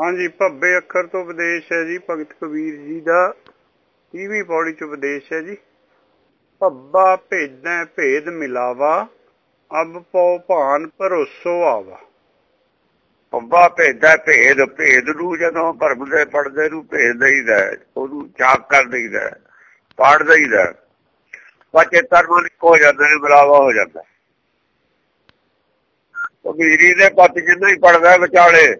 ਹਾਂਜੀ ਭੱਬੇ ਅੱਖਰ ਤੋਂ ਉਪਦੇਸ਼ ਹੈ ਜੀ ਭਗਤ ਕਬੀਰ ਜੀ ਦਾ। 20ਵੀਂ ਪੌੜੀ ਚ ਉਪਦੇਸ਼ ਹੈ ਜੀ। ਭੱਬਾ ਭੇਦੈ ਭੇਦ ਮਿਲਾਵਾ ਅਬ ਪਉ ਭਾਨ ਭਰੋਸੋ ਆਵਾ। ਪੱਬਾ ਭੇਦਾ ਭੇਦ ਭੇਦ ਨੂੰ ਜਦੋਂ ਭਰਮ ਦੇ ਪੜਦੇ ਨੂੰ ਭੇਦ ਦਈਦਾ ਹੈ, ਉਹਨੂੰ ਚਾਕ ਕਰ ਦਈਦਾ ਹੈ, ਪਾੜ ਦਈਦਾ ਹੈ। ਬੱਚੇ ਤਰਮਨ ਹੋ ਜਾਂਦਾ ਨੇ ਬਰਾਵਾ ਹੋ ਜਾਂਦਾ ਕਬੀਰੀ ਦੇ ਪੱਤ ਜਿੰਨਾ ਹੀ ਪੜਦਾ ਵਿਚਾਲੇ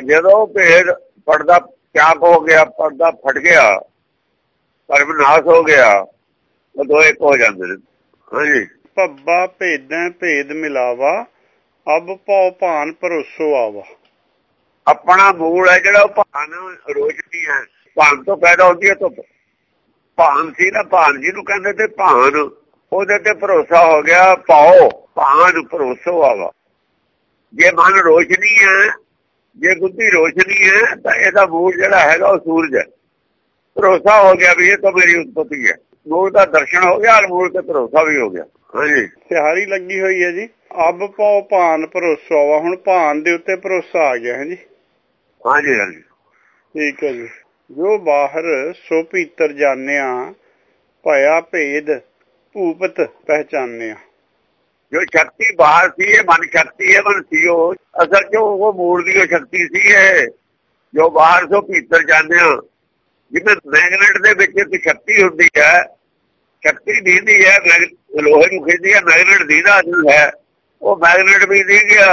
ਜਦੋਂ ਭੇਦ ਪੜਦਾ ਚਾਕ ਹੋ ਗਿਆ ਪਰਦਾ ਫਟ ਗਿਆ ਪਰਮ ਨਾਸ ਹੋ ਗਿਆ ਉਹ ਦੋ ਇੱਕ ਹੋ ਜਾਂਦੇ ਨੇ। ਹਾਂਜੀ। ਭੱਬਾ ਭੇਦੈ ਭੇਦ ਮਿਲਾਵਾ ਅਬ ਪਉ ਭਾਨ ਭਰੋਸੋ ਆਵਾ। ਆਪਣਾ ਮੂਲ ਹੈ ਜਿਹੜਾ ਉਹ ਭਾਨ ਰੋਸ਼ਨੀ ਹੈ। ਭਾਨ ਤੋਂ ਪੈਦਾ ਹੁੰਦੀ ਹੈ ਧੁੱਪ ਭਾਨ ਸੀ ਨਾ ਭਾਨ ਜੀ ਨੂੰ ਕਹਿੰਦੇ ਤੇ ਭਾਨ। ਉਹਦੇ ਤੇ ਭਰੋਸਾ ਹੋ ਗਿਆ ਪਾਓ ਭਾਨ ਭਰੋਸੋ ਆਵਾ। ਜੇ ਮਨ ਰੋਸ਼ਨੀ ਹੈ ਜੇ ਬੁੱਧੀ ਰੋਸ਼ਨੀ ਹੈ ਤਾਂ ਇਹਦਾ ਮੂਲ ਜਿਹੜਾ ਹੈਗਾ ਉਹ ਸੂਰਜ ਹੈ। ਭਰੋਸਾ ਹੋ ਗਿਆ ਵੀ ਇਹ ਤਾਂ ਮੇਰੀ ਉਤਪਤੀ ਹੈ। ਮੂਲ ਦਾ ਦਰਸ਼ਨ ਹੋ ਗਿਆ ਮੂਲ ਤੇ ਭਰੋਸਾ ਵੀ ਹੋ ਗਿਆ। ਹਾਂਜੀ। ਸਿਹਾਰੀ ਲੱਗੀ ਹੋਈ ਹੈ ਜੀ। ਅਬ ਪਉ ਭਾਨ ਭਰੋਸੋ ਆਵਾ ਹੁਣ ਭਾਨ ਦੇ ਉੱਤੇ ਭਰੋਸਾ ਆ ਗਿਆ ਹੈ ਜੀ? ਹਾਂਜੀ ਹਾਂਜੀ। ਠੀਕ ਹੈ ਜੀ। ਜੋ ਬਾਹਰ ਸੋ ਭੀਤਰ ਜਾਣਿਆ ਭਇਆ ਭੇਦ ਭੂਪਤ ਪਹਿਚਾਨਿਆ। ਜੋ ਸ਼ਕਤੀ ਬਾਹਰ ਸੀ ਇਹ ਮਨ ਸ਼ਕਤੀ ਹੈ ਮਨ ਸੀ ਉਹ ਅਸਲ ਚ ਉਹ ਮੂਲ ਦੀ ਉਹ ਸ਼ਕਤੀ ਸੀ ਇਹ ਜੋ ਬਾਹਰ ਤੋਂ ਭੀਤਰ ਜਾਂਦੇ ਆ ਜਿਵੇਂ ਮੈਗਨੇਟ ਦੇ ਵਿੱਚ ਇੱਕ ਸ਼ਕਤੀ ਹੁੰਦੀ ਹੈ ਸ਼ਕਤੀ ਦੀਦੀ ਹੈ ਮੈਗ- ਲੋਹੇ ਨੂੰ ਖਿੱਚਦੀ ਹੈ ਮੈਗਨੇਟ ਦੀਦਾ ਨਹੀਂ ਹੈ ਉਹ ਮੈਗਨੇਟ ਵੀ ਦੀ ਗਿਆ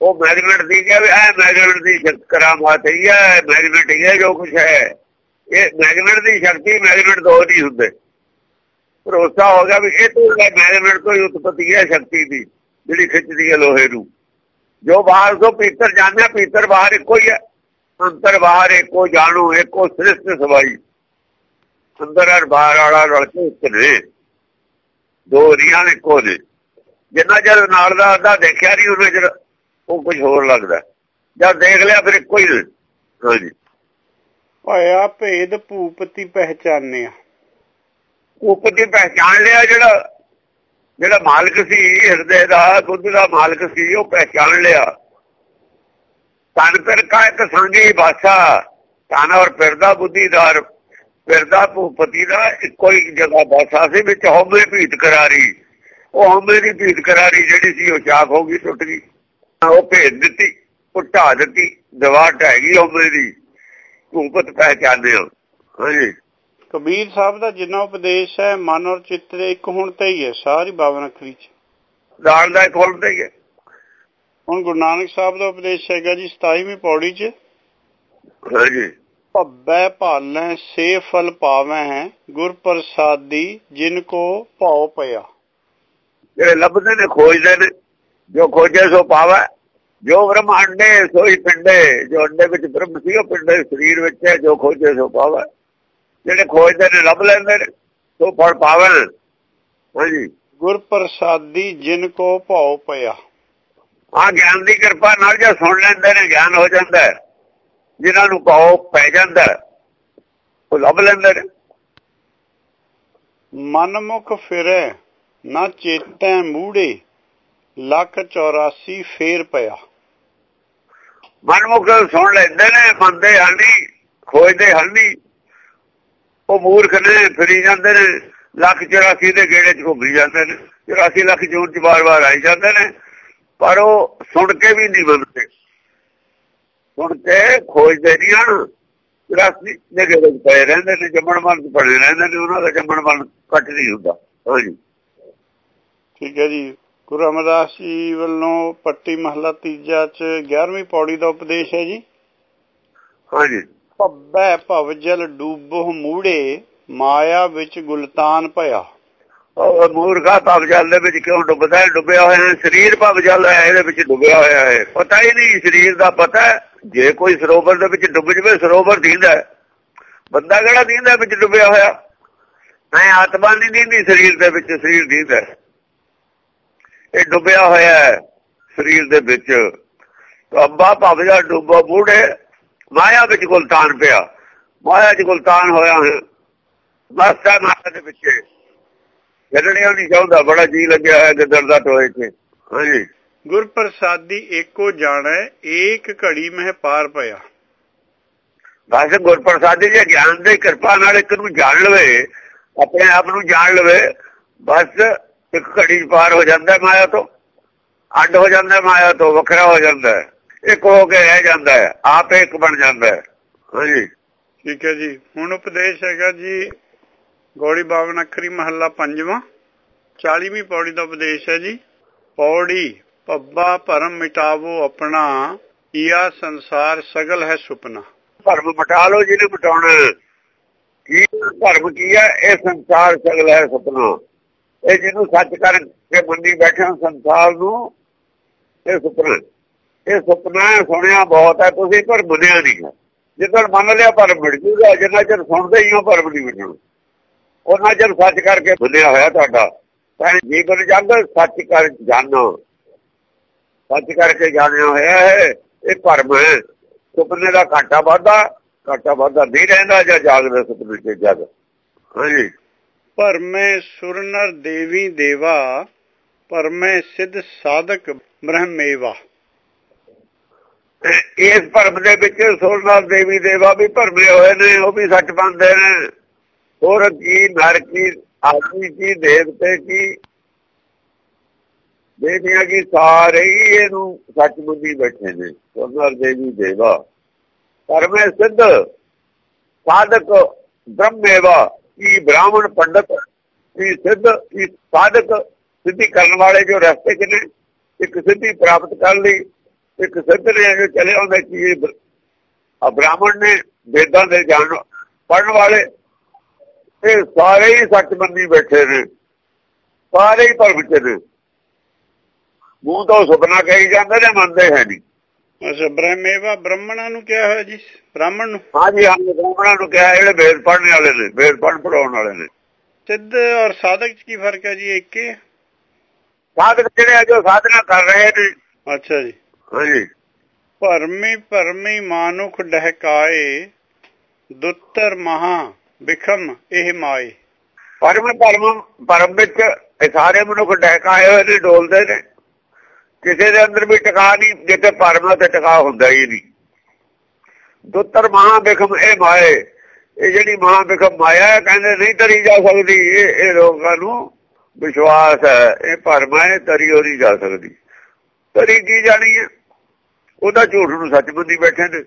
ਉਹ ਮੈਗਨੇਟ ਦੀ ਗਿਆ ਵੀ ਇਹ ਮੈਗਨੇਟ ਦੀ ਸ਼ਕਤੀ ਕਰਾਮਾਤ ਹੀ ਹੈ ਮੈਗਨੇਟ ਹੀ ਹੈ ਜੋ ਕੁਝ ਹੈ ਇਹ ਮੈਗਨੇਟ ਦੀ ਸ਼ਕਤੀ ਮੈਗਨੇਟ ਦੋ ਨਹੀਂ ਹੁੰਦੇ ਭਰੋਸਾ ਹੋ ਗਿਆ ਵੀ ਇਹ ਤੋਂ ਮੈਗਨੇਟ ਤੋਂ ਹੀ ਉਤਪਤੀ ਹੈ ਸ਼ਕਤੀ ਦੀ, ਜਿਹੜੀ ਖਿੱਚਦੀ ਹੈ ਲੋਹੇ ਨੂੰ। ਜੋ ਬਾਹਰ ਤੋਂ ਪੀਤਰ ਜਾਣਿਆ ਪੀਤਰ ਬਾਹਰ ਇੱਕੋ ਹੀ ਹੈ। ਅੰਦਰ ਬਾਹਰ ਇੱਕੋ ਜਾਣੂ, ਇੱਕੋ ਸ੍ਰਿਸ਼ਟ ਸਵਾਈ। ਅੰਦਰ ਔਰ ਬਾਹਰ ਵਾਲਾ ਰਲ ਕੇ ਇੱਕ ਨੇ। ਦੋ ਰੀਆਂ ਇੱਕੋ ਨੇ ਜਿੰਨਾ ਚਿਰ ਨਾਲ ਦਾ ਅੱਧਾ ਦੇਖਿਆ ਨਹੀਂ, ਉਹਨਾਂ ਚਿਰ ਉਹ ਕੁਝ ਹੋਰ ਲੱਗਦਾ। ਜਦ ਦੇਖ ਲਿਆ, ਫਿਰ ਇੱਕੋ ਹੀ ਹਾਂਜੀ। ਭਇਆ ਭੇਦ ਭੂਪਤੀ ਪਹਿਚਾਨਿਆ। ਉਪਤੀ ਪਹਿਚਾਨ ਲਿਆ ਜਿਹੜਾ ਜਿਹੜਾ ਮਾਲਕ ਸੀ, ਹਿਰਦੇ ਦਾ ਬੁੱਧ ਦਾ ਮਾਲਕ ਸੀ, ਉਹ ਪਹਿਚਾਨ ਲਿਆ। ਤਨ ਪਰ ਕਾ ਇੱਕ ਸੰਗੀ ਬਾਸਾ ਤਨ ਔਰ ਫਿਰਦਾ ਬੁੱਧੀਦਾਰ, ਫਿਰਦਾ ਭੂਪਤੀ ਦਾ ਇੱਕੋ ਹੀ ਜਗ੍ਹਾ ਬਾਸਾ ਸੀ, ਵਿੱਚ ਹਉਮੈ ਭੀਤ ਕਰਾਰੀ। ਉਹ ਹਉਮੈ ਦੀ ਭੀਤ ਕਰਾਰੀ ਜਿਹੜੀ ਸੀ, ਉਹ ਚਾਕ ਹੋ ਗਈ, ਟੁੱਟ ਗਈ। ਉਹ ਭੇਜ ਦਿੱਤੀ, ਉਹ ਢਾ ਦਿੱਤੀ, ਦਵਾ ਢਹਿ ਗਈ ਹਉਮੈ ਦੀ। ਭੂਪਤ ਪਹਿਚਾਨਿਆ ਹਾਂਜੀ। ਕਬੀਰ ਸਾਹਿਬ ਦਾ ਜਿੰਨਾ ਉਪਦੇਸ਼ ਹੈ ਮਨ ਔਰ ਚਿੱਤ ਦੇ ਇੱਕ ਹੁਣ ਤੇ ਹੀ ਹੈ ਸਾਰੀ ਬਾਵਨ ਅਖਰੀ ਚ। ਦਾਲ ਦਾ ਇੱਕ ਹੁੰਦਾ ਹੀ ਹੈ। ਹੁਣ ਗੁਰੂ ਨਾਨਕ ਸਾਹਿਬ ਦਾ ਉਪਦੇਸ਼ ਹੈਗਾ ਜੀ 27ਵੀਂ ਪੌੜੀ ਚ। ਹਾਂਜੀ। ਭੱਬੈ ਭਾਲੈ ਸੇ ਫਲ ਪਾਵੈ ਹੈ ਗੁਰ ਪ੍ਰਸਾਦੀ ਜਿਨ ਕੋ ਭਉ ਪਿਆ। ਜਿਹੜੇ ਲੱਭਦੇ ਨੇ ਖੋਜਦੇ ਨੇ ਜੋ ਖੋਜੇ ਸੋ ਪਾਵੇ। ਜੋ ਬ੍ਰਹਮ ਅੰਡੇ ਸੋਈ ਪਿੰਡੇ। ਜੋ ਅੰਡੇ ਵਿੱਚ ਬ੍ਰਹਮ ਸੀ ਉਹ ਪਿੰਡੇ ਸਰੀਰ ਵਿੱਚ ਹੈ ਜੋ ਖੋਜੇ ਸੋ ਪਾਵੇ। ਜਿਹੜੇ ਖੋਜਦੇ ਨੇ ਲੱਭ ਲੈਂਦੇ ਨੇ। ਸੋ ਫਲ ਪਾਵੇ ਹਾਂਜੀ। ਗੁਰ ਪ੍ਰਸਾਦੀ ਜਿਨ ਕੋ ਭਉ ਪਿਆ। ਆ ਗਿਆਨ ਦੀ ਕਿਰਪਾ ਨਾਲ ਜੇ ਸੁਣ ਲੈਂਦੇ ਨੇ ਗਿਆਨ ਹੋ ਜਾਂਦਾ ਜਿਨ੍ਹਾਂ ਨੂੰ ਪਾਉ ਪੈ ਜਾਂਦਾ ਉਹ ਲੱਭ ਲੈਂਦੇ ਨੇ। ਮਨ ਮੁਖ ਫਿਰੈ ਨਾ ਚੇਤੈ ਮੂੜੇ ਲੱਖ 84 ਫੇਰ ਪਿਆ। ਮਨਮੁਖ ਸੁਣ ਲੈਂਦੇ ਨੇ ਹਨ ਨਹੀਂ ਖੋਜਦੇ ਨਹੀਂ ਉਹ ਮੂਰਖ ਨੇ ਫਿਰੀ ਜਾਂਦੇ ਨੇ ਲੱਖ 84 ਦੇ ਗੇੜੇ ਚ ਘੁੰਮੀ ਜਾਂਦੇ ਨੇ 84 ਲੱਖ ਜੂਨ ਚ ਵਾਰ-ਵਾਰ ਆਈ ਜਾਂਦੇ ਨੇ ਪਰ ਉਹ ਸੁਣ ਕੇ ਵੀ ਨਹੀਂ ਮੰਨਦੇ ਸੁਣ ਕੇ ਖੋਜਦੇ ਨਹੀਂ ਹਨ 84 ਦੇ ਗੇੜੇ ਚ ਪਏ ਰਹਿੰਦੇ ਨੇ ਜੰਮਣ ਮਨ ਚ ਪੜੇ ਰਹਿੰਦੇ ਨੇ ਉਹਨਾਂ ਦਾ ਜੰਮਣ ਮਨ ਕੱਟ ਨਹੀਂ ਹੁੰਦਾ। ਹਾਂਜੀ ਠੀਕ ਹੈ ਜੀ। ਗੁਰੂ ਅਮਰਦਾਸ ਜੀ ਵੱਲੋਂ ਪੱਟੀ ਮਹਲਾ ਤੀਜਾ ਚ 11ਵੀਂ ਪੌੜੀ ਦਾ ਉਪਦੇਸ਼ ਹੈ ਜੀ। ਹਾਂਜੀ। ਭੱਬੈ ਭਵਜਲ ਡੂਬੋ ਮੂੜੇ, ਮਾਇਆ ਵਿੱਚ ਗੁਲਤਾਨ ਭਇਆ। ਉਹ ਮੂਰਖਾ ਭਵ ਜਲ ਦੇ ਵਿੱਚ ਕਿਉਂ ਡੁੱਬਦਾ ਹੈ? ਡੁੱਬਿਆ ਹੋਇਆ ਹੈ, ਸਰੀਰ ਭਵ ਜਲ ਹੈ, ਇਹਦੇ ਵਿੱਚ ਡੁੱਬਿਆ ਹੋਇਆ ਹੈ। ਪਤਾ ਹੀ ਨਹੀਂ, ਸਰੀਰ ਦਾ ਪਤਾ ਜੇ ਕੋਈ ਸਰੋਵਰ ਦੇ ਵਿੱਚ ਡੁੱਬ ਜਵੇ, ਸਰੋਵਰ ਦੀਂਦਾ ਬੰਦਾ ਕਿਹੜਾ ਦੀਂਦਾ ਵਿੱਚ ਡੁੱਬਿਆ ਹੋਇਆ? ਮੈਂ ਆਤਮਾ ਨਹੀਂ ਦੀਂਦੀ ਸਰੀਰ ਦੇ ਵਿੱਚ, ਸਰੀਰ ਦੀਂਦਾ ਇਹ ਡੁੱਬਿਆ ਹੋਇਆ ਹੈ ਸਰੀਰ ਦੇ ਵਿੱਚ। ਅੱਬਾ ਭਵ ਜਲ ਡੁੱਬੋ ਮਾਇਆ ਵਿੱਚ ਗੁਲਤਾਨ ਪਿਆ। ਮਾਇਆ ਚ ਗੁਲਤਾਨ ਹੋਇਆ ਹੈ ਮਸਤਾ ਮਾਇਆ ਦੇ ਵਿੱਚ ਛੱਡਣਿਆ ਨਹੀਂ ਚਾਹੁੰਦਾ। ਬੜਾ ਜੀ ਲੱਗਿਆ ਹੈ ਗਿੱਦੜ ਦਾ ਟੋਏ 'ਚ ਹਾਂਜੀ। ਗੁਰ ਪ੍ਰਸਾਦੀ ਏਕੋ ਜਾਣੈ ਏਕ ਘੜੀ ਮਹਿ ਪਾਰ ਪਿਆ। ਬਸ ਗੁਰਪ੍ਰਸਾਦੀ ਜੇ ਗਿਆਨ ਦੀ ਕਿਰਪਾ ਨਾਲ ਇੱਕ ਨੂੰ ਜਾਣ ਲਵੇ ਆਪਣੇ ਆਪ ਨੂੰ ਜਾਣ ਲਵੇ ਬਸ ਇੱਕ ਘੜੀ ਪਾਰ ਹੋ ਜਾਂਦਾ ਹੈ ਮਾਇਆ ਤੋਂ। ਅੱਡ ਹੋ ਜਾਂਦਾ ਹੈ ਮਾਇਆ ਤੋਂ ਵੱਖਰਾ ਹੋ ਜਾਂਦਾ। ਹੈ ਇੱਕ ਹੋ ਕੇ ਰਹਿ ਜਾਂਦਾ ਹੈ ਆਪ ਇੱਕ ਬਣ ਜਾਂਦਾ ਹੈ। ਹਾਂਜੀ। ਠੀਕ ਹੈ ਜੀ। ਹੁਣ ਉਪਦੇਸ਼ ਹੈਗਾ ਜੀ ਗੋੜੀ ਬਾਵਨ ਅੱਖਰੀ ਮਹੱਲਾ ਪੰਜਵਾਂ 40ਵੀਂ ਪੌੜੀ ਦਾ ਉਪਦੇਸ਼ ਹੈ ਜੀ। ਪੌੜੀ ਪੱਬਾ ਭਰਮ ਮਿਟਾਵੋ ਆਪਣਾ ਈਆ ਸੰਸਾਰ ਸਗਲ ਹੈ ਸੁਪਨਾ। ਭਰਮ ਮਟਾ ਲਓ ਜਿਹਨੇ ਮਟਾਉਣਾ। ਕੀ ਭਰਮ ਕੀ ਹੈ? ਇਹ ਸੰਸਾਰ ਸਗਲ ਹੈ ਸੁਪਨਾ। ਇਹ ਜਿਹਨੂੰ ਸੱਚ ਕਰਕੇ ਮੰਨੀ ਬੈਠੇ ਸੰਸਾਰ ਨੂੰ ਇਹ ਸੁਪਨਾ। ਇਹ ਸੁਪਨਾ ਸੁਣਿਆ ਬਹੁਤ ਹੈ, ਤੁਸੀਂ ਪਰ ਮੰਨਿਆ ਨਹੀਂ ਹੈ। ਜਿੱਦਣ ਮੰਨ ਲਿਆ ਭਰਮ ਮਿਟ ਜੂਗਾ, ਜਿੰਨਾ ਚਿਰ ਸੁਣਦੇ ਹੀ ਹੋ ਭਰਮ ਨਹੀਂ ਮਿਟਣਾ ਉਹਨਾਂ ਚਿਰ ਸੱਚ ਕਰਕੇ ਮੰਨਿਆ ਹੋਇਆ ਤੁਹਾਡਾ। ਤਾਂ ਜੀਵਨ ਜੰਗ ਸੱਚ ਕਰ ਜਾਣੋ। ਸੱਚ ਕਰਕੇ ਜਾਣਿਆ ਹੋਇਆ ਹੈ, ਇਹ ਭਰਮ ਹੈ। ਸੁਪਨੇ ਦਾ ਘਾਟਾ ਵਾਧਾ ਘਾਟਾ ਵਾਧਾ ਨਹੀਂ ਰਹਿੰਦਾ ਜਾਂ ਜਾਗਦੇ ਸੁਪਨੇ ਚ ਜਗ। ਹਾਂਜੀ। ਭਰਮੈ ਸੁਰਨਰ ਦੇਵੀ ਦੇਵਾ, ਭਰਮੈ ਸਿੱਧ ਸਾਧਕ ਬ੍ਰਹਮੇਵਾ ਇਸ ਭਰਮ ਦੇ ਵਿੱਚ ਸੁਰਨਾਰ ਦੇਵੀ ਦੇਵਾ ਵੀ ਭਰਮੇ ਹੋਏ ਨੇ, ਉਹ ਵੀ ਸੱਚ ਬੰਦੇ ਨੇ। ਹੋਰ ਕੀ, ਨਰ ਕੀ, ਆਦਮੀ ਕੀ ਦੇਵਤੇ ਕੀ? ਦੇਵੀਆਂ ਕੀ ਸਾਰੇ ਹੀ ਇਹਨੂੰ ਸੱਚ ਮੰਨੀ ਬੈਠੇ ਨੇ ਸੁਰਨਾਰ ਦੇਵੀ ਦੇਵਾ। ਭਰਮੇ ਸਿੱਧ, ਸਾਧਕ ਬ੍ਰਹਮੇਵਾ ਕੀ ਬ੍ਰਾਹਮਣ ਪੰਡਤ, ਕੀ ਸਿੱਧ, ਕੀ ਸਾਧਕ ਸਿੱਧੀ ਕਰਨ ਵਾਲੇ ਜੋ ਰਸਤੇ ਨੇ, ਇੱਕ ਸਿੱਧੀ ਪ੍ਰਾਪਤ ਕਰਨ ਲਈ ਇੱਕ ਸਿੱਧ ਨੇ ਜੋ ਚਲੇ ਆਉਂਦੇ ਕੀ ਆ ਬ੍ਰਾਹਮਣ ਨੇ ਵੇਦਾਂ ਦੇ ਜਾਣ ਪੜਨ ਵਾਲੇ ਇਹ ਸਾਰੇ ਹੀ ਸੱਚ ਮੰਨੀ ਬੈਠੇ ਨੇ ਸਾਰੇ ਹੀ ਭਰਮ ਚ ਨੇ। ਮੂੰਹ ਤੋਂ ਸੁਪਨਾ ਕਹੀ ਜਾਂਦੇ ਨੇ ਮੰਨਦੇ ਹੈ ਨਹੀਂ। ਅੱਛਾ ਬ੍ਰਹਮੇਵਾ ਬ੍ਰਾਹਮਣਾਂ ਨੂੰ ਕਿਹਾ ਹੋਇਆ ਜੀ ਬ੍ਰਾਹਮਣ ਨੂੰ? ਹਾਂਜੀ ਹਾਂ ਬ੍ਰਾਹਮਣਾਂ ਨੂੰ ਕਿਹਾ ਜਿਹੜੇ ਵੇਦ ਪੜ੍ਹਨ ਵਾਲੇ ਨੇ ਵੇਦ ਪੜ੍ਹਨ ਪੜਾਉਣ ਵਾਲੇ ਨੇ। ਸਿੱਧ ਔਰ ਸਾਧਕ ਚ ਕੀ ਫ਼ਰਕ ਹੈ ਜੀ ਇੱਕ ਹੀ? ਹੈ? ਸਾਧਕ ਜਿਹੜੇ ਜੋ ਸਾਧਨਾ ਕਰ ਰਹੇ ਨੇ। ਅੱਛਾ ਜੀ। ਹਾਂਜੀ। ਭਰਮੀ ਭਰਮੀ ਮਾਨੁਖ ਡਹਕਾਏ ਦੁੱਤਰ ਮਹਾ ਬਿਖਮ ਇਹ ਮਾਏ। ਪਰਮ ਪਰਮ ਪਰਮ ਵਿੱਚ ਸਾਰੇ ਮਨੁੱਖ ਡਹਿਕਾਏ ਹੋਏ ਨੇ ਡੋਲਦੇ ਨੇ। ਕਿਸੇ ਦੇ ਅੰਦਰ ਵੀ ਟਿਕਾ ਨਹੀਂ ਜਿੱਥੇ ਪਰਮ ਤੇ ਟਿਕਾ ਹੁੰਦਾ ਹੀ ਨਹੀਂ। ਦੁੱਤਰ ਮਹਾ ਬਿਖਮ ਇਹ ਮਾਏ। ਇਹ ਜਿਹੜੀ ਮਹਾ ਬਿਖਮ ਮਾਇਆ ਕਹਿੰਦੇ ਨਹੀਂ ਤਰੀ ਜਾ ਸਕਦੀ। ਇਹ ਇਹ ਲੋਕਾਂ ਨੂੰ ਵਿਸ਼ਵਾਸ ਹੈ। ਇਹ ਭਰਮ ਹੈ ਤਰੀ ਹੋ ਨਹੀਂ ਜਾ ਸਕਦੀ। ਤਰੀ ਕੀ ਜਾਣੀ ਹੈ? ਉਹਦਾ ਝੂਠ ਨੂੰ ਸੱਚ ਮੰਨੀ ਬੈਠੇ ਨੇ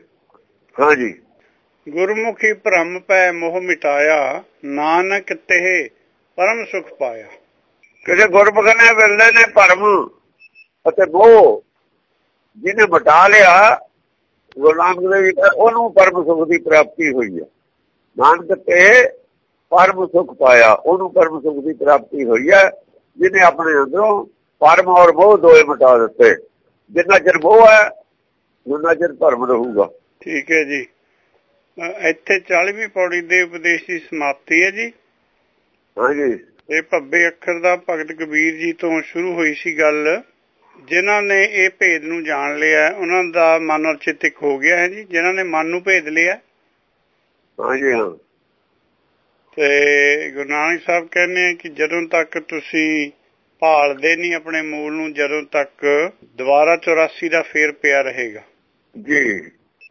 ਹਾਂਜੀ ਗੁਰਮੁਖੀ ਭ੍ਰਮ ਪੈ ਮੋਹ ਮਿਟਾਇਆ ਨਾਨਕ ਤੇ ਪਰਮ ਸੁਖ ਪਾਇਆ। ਕਿਸੇ ਗੁਰਮੁਖ ਨੇ ਵੇਲੇ ਨੇ ਭਰਮ ਅਤੇ ਮੋਹ ਜਿਹਨੇ ਮਟਾ ਲਿਆ ਗੁਰੂ ਨਾਨਕ ਦੇਵ ਜੀ ਕਹਿੰਦੇ, ਉਹਨੂੰ ਪਰਮ ਸੁਖ ਦੀ ਪ੍ਰਾਪਤੀ ਹੋਈ ਹੈ। ਨਾਨਕ ਤੇ ਪਰਮ ਸੁਖ ਪਾਇਆ ਉਹਨੂੰ ਪਰਮ ਸੁਖ ਦੀ ਪ੍ਰਾਪਤੀ ਹੋਈ ਹੈ। ਜਿਹਨੇ ਆਪਣੇ ਅੰਦਰੋਂ ਪਰਮ ਔਰ ਮੋਹ ਦੋਏ ਮਟਾ ਦਿੱਤੇ। ਜਿੰਨਾ ਚਿਰ ਮੋਹ ਹੈ ਉਹਨਾਂ ਚਿਰ ਭਰਮ ਰਹੂਗਾ। ਠੀਕ ਹੈ ਜੀ। ਇੱਥੇ 40ਵੀਂ ਪੌੜੀ ਦੇ ਉਪਦੇਸ਼ ਦੀ ਸਮਾਪਤੀ ਹੈ ਜੀ। ਹਾਂਜੀ। ਇਹ ਭੱਬੇ ਅੱਖਰ ਦਾ ਭਗਤ ਕਬੀਰ ਜੀ ਤੋਂ ਸ਼ੁਰੂ ਹੋਈ ਸੀ ਗੱਲ। ਜਿਨ੍ਹਾਂ ਨੇ ਇਹ ਭੇਦ ਨੂੰ ਜਾਣ ਲਿਆ ਉਹਨਾਂ ਦਾ ਮਨ ਔਰ ਚਿੱਤ ਇੱਕ ਹੋ ਗਿਆ ਹੈ ਜੀ। ਜਿਨ੍ਹਾਂ ਨੇ ਮਨ ਨੂੰ ਭੇਦ ਲਿਆ। ਹਾਂਜੀ ਹਾਂ। ਤੇ ਗੁਰੂ ਨਾਨਕ ਸਾਹਿਬ ਕਹਿੰਦੇ ਆ ਕਿ ਜਦੋਂ ਤੱਕ ਤੁਸੀਂ ਭਾਲਦੇ ਨਹੀਂ ਆਪਣੇ ਮੂਲ ਨੂੰ ਜਦੋਂ ਤੱਕ ਦੁਬਾਰਾ 84 ਦਾ ਫੇਰ ਪਿਆ ਰਹੇਗਾ। ਜੀ।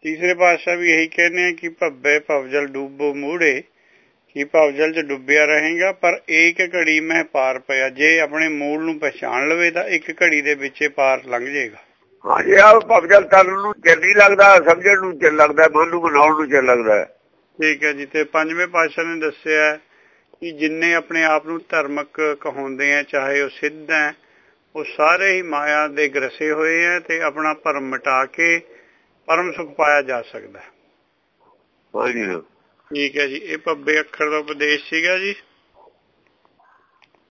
ਤੀਸਰੇ ਪਾਤਸ਼ਾਹ ਵੀ ਇਹੀ ਕਹਿੰਦੇ ਆ ਕਿ ਭੱਬੇ ਭਵਜਲ ਡੂਬੋ ਮੂੜੇ ਕਿ ਭਵਜਲ ਚ ਡੁੱਬਿਆ ਰਹੇਗਾ ਪਰ ਇੱਕ ਘੜੀ ਮੈਂ ਪਾਰ ਪਿਆ। ਜੇ ਆਪਣੇ ਮੂਲ ਨੂੰ ਪਛਾਣ ਲਵੇ ਤਾਂ ਇੱਕ ਘੜੀ ਦੇ ਵਿੱਚੇ ਪਾਰ ਲੰਘ ਜਾਏਗਾ। ਹਾਂਜੀ ਆ ਭਵਜਲ ਤਨ ਨੂੰ ਚਿਰ ਨਹੀਂ ਲੱਗਦਾ ਸਮਝਣ ਨੂੰ ਚਿਰ ਲੱਗਦਾ ਮਨ ਨੂੰ ਬਣਾਉਣ ਨੂੰ ਚਿਰ ਲੱਗਦਾ। ਠੀਕ ਹੈ ਜੀ ਤੇ ਪੰਜਵੇਂ ਪਾਤਸ਼ਾਹ ਨੇ ਦੱਸਿਆ ਹੈ ਕਿ ਜਿੰਨੇ ਆਪਣੇ ਆਪ ਨੂੰ ਧਰਮਕ ਕਹਾਉਂਦੇ ਆ ਚਾਹੇ ਉਹ ਸਿੱਧ ਹੈ ਉਹ ਸਾਰੇ ਹੀ ਮਾਇਆ ਦੇ ਗਰਸੇ ਹੋਏ ਆ ਤੇ ਆਪਣਾ ਭਰਮ ਮਿਟਾ ਕੇ ਪਰਮ ਸੁਖ ਪਾਇਆ ਜਾ ਸਕਦਾ ਹੈ। ਠੀਕ ਹੈ ਜੀ ਇਹ ਪੱਬੇ ਅੱਖਰ ਦਾ ਉਪਦੇਸ਼ ਸੀਗਾ ਜੀ।